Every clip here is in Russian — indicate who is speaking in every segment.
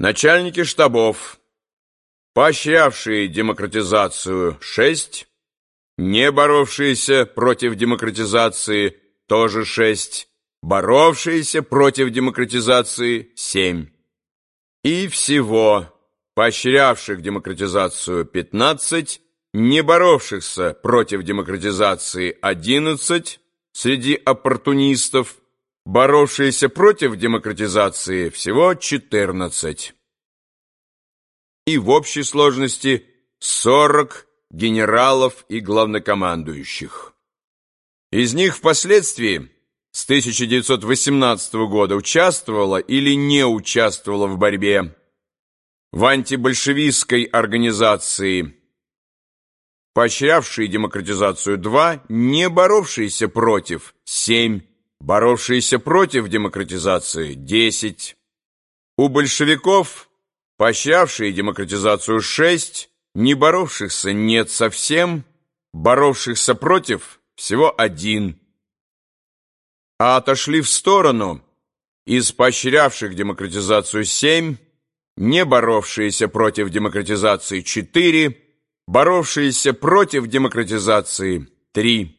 Speaker 1: Начальники штабов, поощрявшие демократизацию – 6, не боровшиеся против демократизации – тоже 6, боровшиеся против демократизации – 7. И всего поощрявших демократизацию – 15, не боровшихся против демократизации – 11 среди оппортунистов – боровшиеся против демократизации всего 14. И в общей сложности 40 генералов и главнокомандующих. Из них впоследствии с 1918 года участвовала или не участвовала в борьбе в антибольшевистской организации, поощрявшие демократизацию 2, не боровшиеся против 7 боровшиеся против демократизации – 10. У большевиков, поощрявшие демократизацию – 6, не боровшихся нет совсем, боровшихся против – всего один. А отошли в сторону из поощрявших демократизацию 7, не боровшиеся против демократизации 4, боровшиеся против демократизации 3.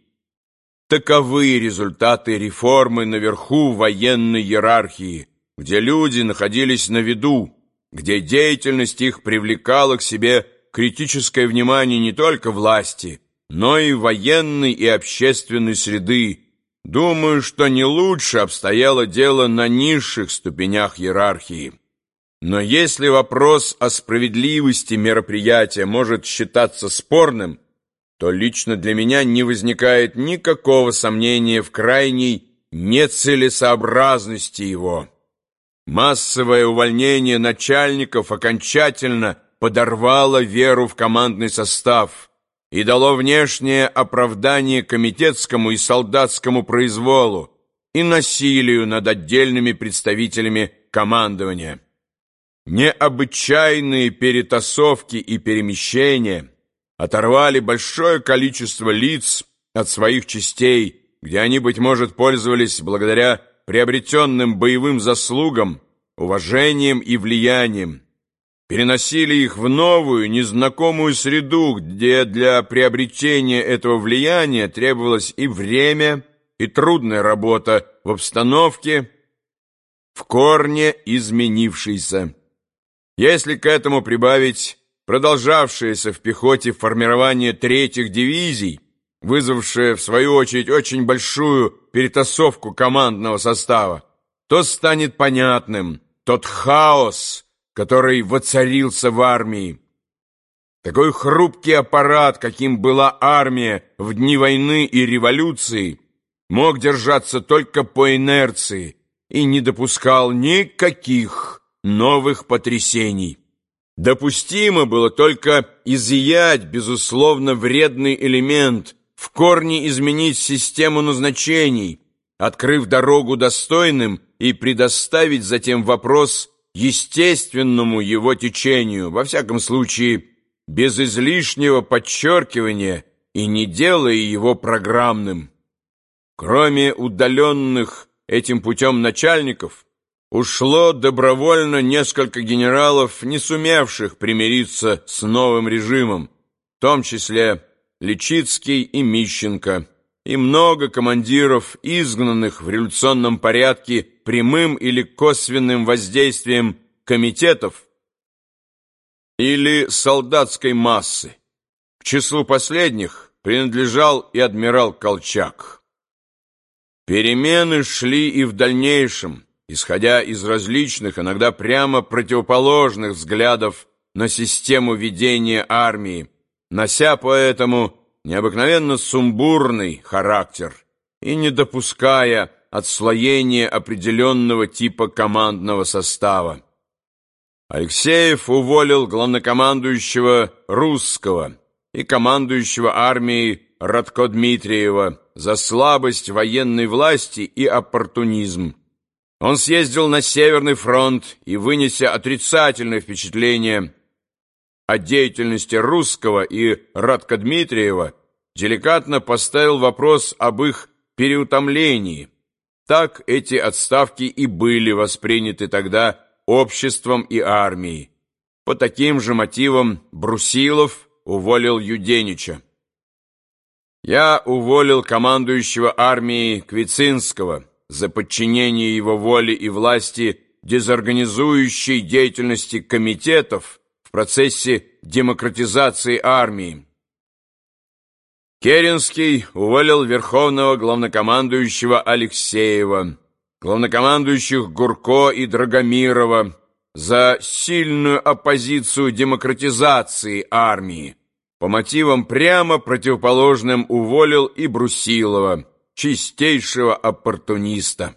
Speaker 1: Таковы результаты реформы наверху военной иерархии, где люди находились на виду, где деятельность их привлекала к себе критическое внимание не только власти, но и военной и общественной среды. Думаю, что не лучше обстояло дело на низших ступенях иерархии. Но если вопрос о справедливости мероприятия может считаться спорным, то лично для меня не возникает никакого сомнения в крайней нецелесообразности его. Массовое увольнение начальников окончательно подорвало веру в командный состав и дало внешнее оправдание комитетскому и солдатскому произволу и насилию над отдельными представителями командования. Необычайные перетасовки и перемещения – оторвали большое количество лиц от своих частей, где они, быть может, пользовались благодаря приобретенным боевым заслугам, уважением и влиянием, переносили их в новую, незнакомую среду, где для приобретения этого влияния требовалось и время, и трудная работа в обстановке, в корне изменившейся. Если к этому прибавить продолжавшееся в пехоте формирование третьих дивизий, вызвавшее, в свою очередь, очень большую перетасовку командного состава, то станет понятным тот хаос, который воцарился в армии. Такой хрупкий аппарат, каким была армия в дни войны и революции, мог держаться только по инерции и не допускал никаких новых потрясений. Допустимо было только изъять, безусловно, вредный элемент, в корне изменить систему назначений, открыв дорогу достойным и предоставить затем вопрос естественному его течению, во всяком случае, без излишнего подчеркивания и не делая его программным. Кроме удаленных этим путем начальников, Ушло добровольно несколько генералов, не сумевших примириться с новым режимом, в том числе Личицкий и Мищенко, и много командиров, изгнанных в революционном порядке прямым или косвенным воздействием комитетов или солдатской массы. К числу последних принадлежал и адмирал Колчак. Перемены шли и в дальнейшем, исходя из различных, иногда прямо противоположных взглядов на систему ведения армии, нося поэтому необыкновенно сумбурный характер и не допуская отслоения определенного типа командного состава. Алексеев уволил главнокомандующего Русского и командующего армией Радко Дмитриева за слабость военной власти и оппортунизм, он съездил на Северный фронт и, вынеся отрицательное впечатление о деятельности Русского и Радко Дмитриева, деликатно поставил вопрос об их переутомлении. Так эти отставки и были восприняты тогда обществом и армией. По таким же мотивам Брусилов уволил Юденича. Я уволил командующего армией Квицинского за подчинение его воле и власти дезорганизующей деятельности комитетов в процессе демократизации армии. Керенский уволил верховного главнокомандующего Алексеева, главнокомандующих Гурко и Драгомирова за сильную оппозицию демократизации армии. По мотивам прямо противоположным уволил и Брусилова, чистейшего оппортуниста.